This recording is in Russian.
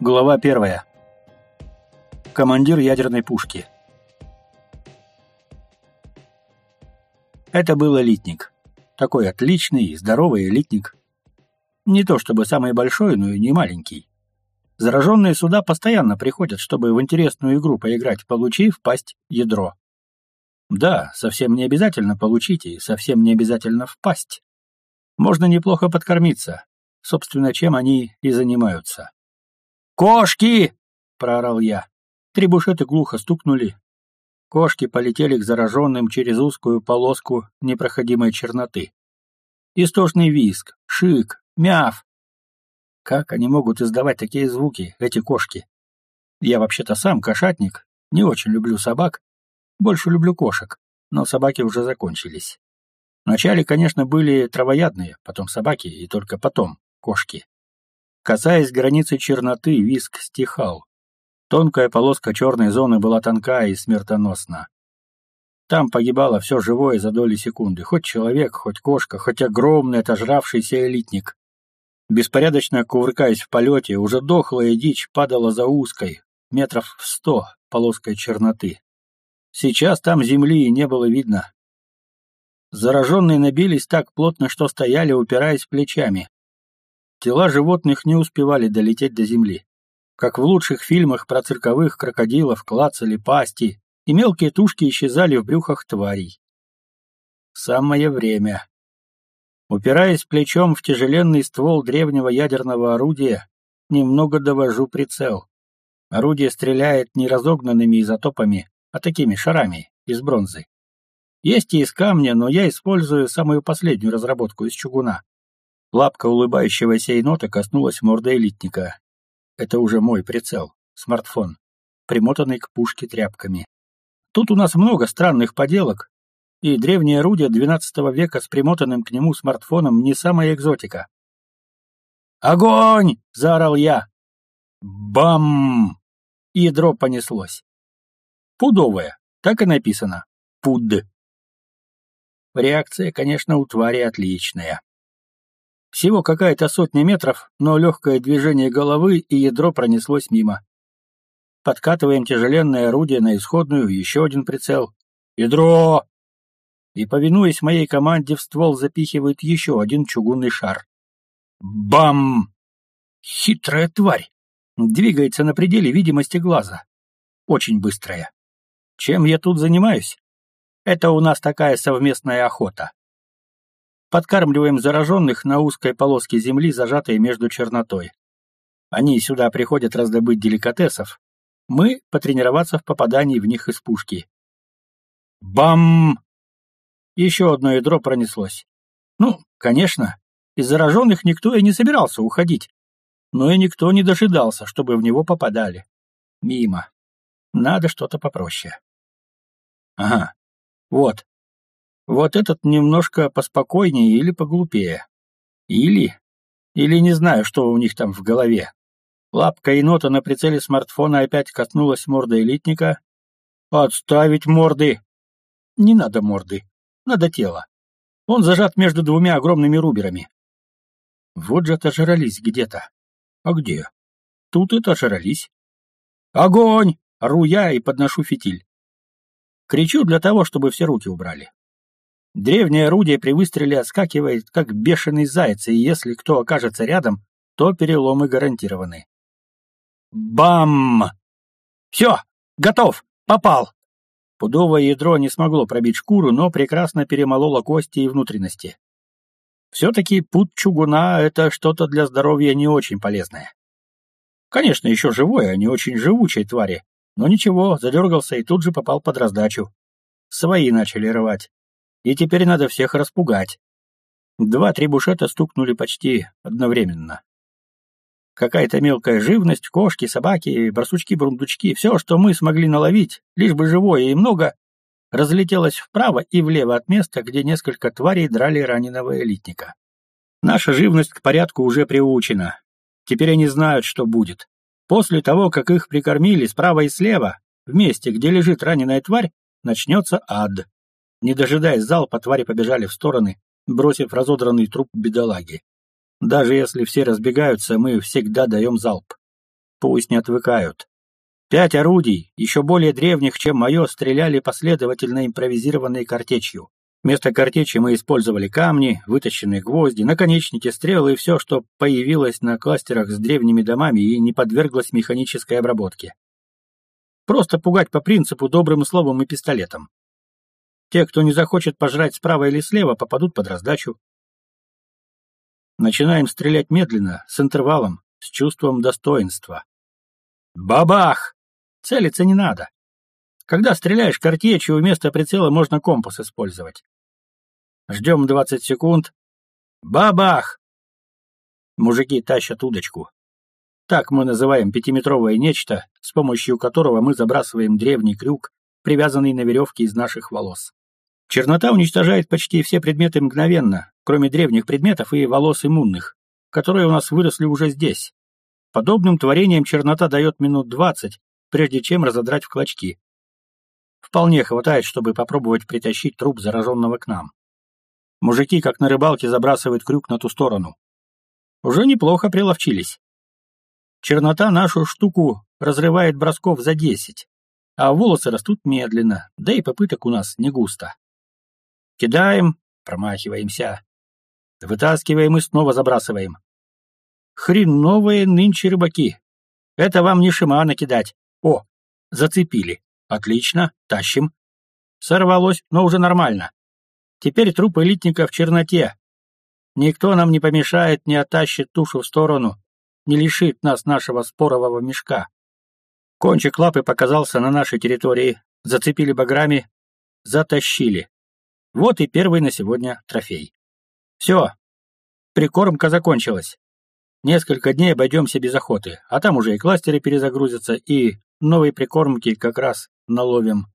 Глава первая. Командир ядерной пушки. Это был элитник. Такой отличный здоровый элитник. Не то чтобы самый большой, но и не маленький. Зараженные сюда постоянно приходят, чтобы в интересную игру поиграть, получив пасть ядро. Да, совсем не обязательно получить и совсем не обязательно впасть. Можно неплохо подкормиться. Собственно, чем они и занимаются. «Кошки!» — проорал я. Три бушеты глухо стукнули. Кошки полетели к зараженным через узкую полоску непроходимой черноты. Истошный визг, шик, мяв. Как они могут издавать такие звуки, эти кошки? Я вообще-то сам кошатник, не очень люблю собак, больше люблю кошек, но собаки уже закончились. Вначале, конечно, были травоядные, потом собаки и только потом кошки. Касаясь границы черноты, виск стихал. Тонкая полоска черной зоны была тонка и смертоносна. Там погибало все живое за доли секунды, хоть человек, хоть кошка, хоть огромный отожравшийся элитник. Беспорядочно кувыркаясь в полете, уже дохлая дичь падала за узкой, метров в сто, полоской черноты. Сейчас там земли не было видно. Зараженные набились так плотно, что стояли, упираясь плечами. Тела животных не успевали долететь до земли. Как в лучших фильмах про цирковых крокодилов клацали пасти, и мелкие тушки исчезали в брюхах тварей. Самое время. Упираясь плечом в тяжеленный ствол древнего ядерного орудия, немного довожу прицел. Орудие стреляет не разогнанными изотопами, а такими шарами из бронзы. Есть и из камня, но я использую самую последнюю разработку из чугуна. Лапка улыбающегося енота коснулась морды элитника. Это уже мой прицел, смартфон, примотанный к пушке тряпками. Тут у нас много странных поделок, и древнее орудие XII века с примотанным к нему смартфоном не самая экзотика. «Огонь!» — заорал я. Бам! Ядро понеслось. Пудовое, так и написано. Пуд. Реакция, конечно, у твари отличная. Всего какая-то сотня метров, но легкое движение головы и ядро пронеслось мимо. Подкатываем тяжеленное орудие на исходную, еще один прицел. Ядро! И, повинуясь моей команде, в ствол запихивают еще один чугунный шар. Бам! Хитрая тварь! Двигается на пределе видимости глаза. Очень быстрая. Чем я тут занимаюсь? Это у нас такая совместная охота. Подкармливаем зараженных на узкой полоске земли, зажатой между чернотой. Они сюда приходят раздобыть деликатесов. Мы — потренироваться в попадании в них из пушки. Бам! Еще одно ядро пронеслось. Ну, конечно, из зараженных никто и не собирался уходить. Но и никто не дожидался, чтобы в него попадали. Мимо. Надо что-то попроще. Ага. Вот. Вот этот немножко поспокойнее или поглупее. Или... Или не знаю, что у них там в голове. Лапка енота на прицеле смартфона опять коснулась морды элитника. «Отставить морды!» «Не надо морды. Надо тело. Он зажат между двумя огромными руберами. Вот же отожрались где-то. А где? Тут и отожрались. Огонь! Ору я и подношу фитиль. Кричу для того, чтобы все руки убрали. Древнее орудие при выстреле отскакивает, как бешеный заяц, и если кто окажется рядом, то переломы гарантированы. Бам! Все, готов, попал. Пудовое ядро не смогло пробить шкуру, но прекрасно перемололо кости и внутренности. Все-таки пуд чугуна — это что-то для здоровья не очень полезное. Конечно, еще живой, а не очень живучей твари, но ничего, задергался и тут же попал под раздачу. Свои начали рвать и теперь надо всех распугать. Два-три бушета стукнули почти одновременно. Какая-то мелкая живность, кошки, собаки, барсучки-бурундучки, все, что мы смогли наловить, лишь бы живое и много, разлетелось вправо и влево от места, где несколько тварей драли раненого элитника. Наша живность к порядку уже приучена. Теперь они знают, что будет. После того, как их прикормили справа и слева, в месте, где лежит раненая тварь, начнется ад. Не дожидаясь залпа, твари побежали в стороны, бросив разодранный труп бедолаги. Даже если все разбегаются, мы всегда даем залп. Пусть не отвыкают. Пять орудий, еще более древних, чем мое, стреляли последовательно импровизированной картечью. Вместо картечи мы использовали камни, вытащенные гвозди, наконечники, стрелы и все, что появилось на кластерах с древними домами и не подверглось механической обработке. Просто пугать по принципу добрым словом и пистолетом. Те, кто не захочет пожрать справа или слева, попадут под раздачу. Начинаем стрелять медленно, с интервалом, с чувством достоинства. Бабах! Целиться не надо. Когда стреляешь картечью, вместо прицела можно компас использовать. Ждем 20 секунд. Бабах! Мужики тащат удочку. Так мы называем пятиметровое нечто, с помощью которого мы забрасываем древний крюк, привязанный на веревке из наших волос. Чернота уничтожает почти все предметы мгновенно, кроме древних предметов и волос иммунных, которые у нас выросли уже здесь. Подобным творением чернота дает минут двадцать, прежде чем разодрать в клочки. Вполне хватает, чтобы попробовать притащить труп зараженного к нам. Мужики, как на рыбалке, забрасывают крюк на ту сторону. Уже неплохо приловчились. Чернота нашу штуку разрывает бросков за десять, а волосы растут медленно, да и попыток у нас не густо. Кидаем, промахиваемся. Вытаскиваем и снова забрасываем. Хреновые нынче рыбаки. Это вам не шимана кидать. О, зацепили. Отлично, тащим. Сорвалось, но уже нормально. Теперь труп элитника в черноте. Никто нам не помешает, не оттащит тушу в сторону, не лишит нас нашего спорового мешка. Кончик лапы показался на нашей территории, зацепили баграми, затащили. Вот и первый на сегодня трофей. Все, прикормка закончилась. Несколько дней обойдемся без охоты, а там уже и кластеры перезагрузятся, и новые прикормки как раз наловим.